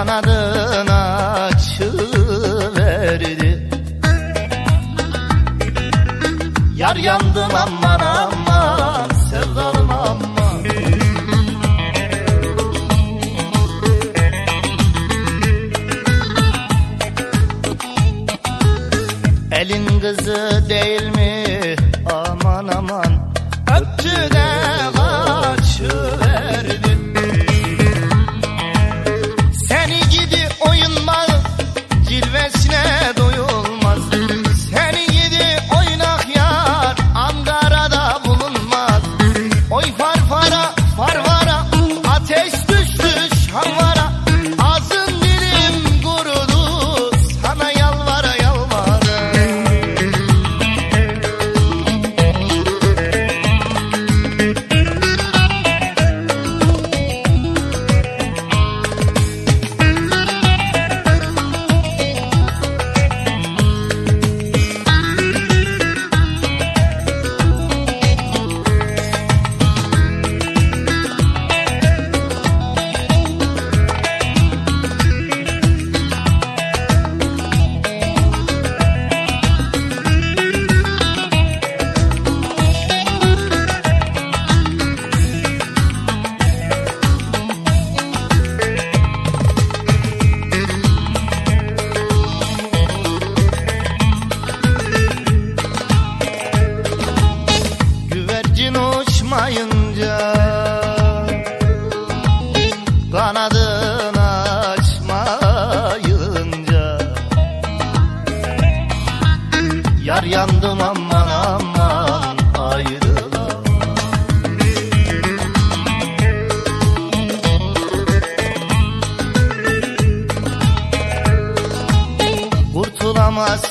kanadını açıverdi. Yar yandım aman aman sevdalım aman. Elin kızı değil mi? Aman aman. Öptü de Yar yandım aman aman ayrılamam Kurtulamaz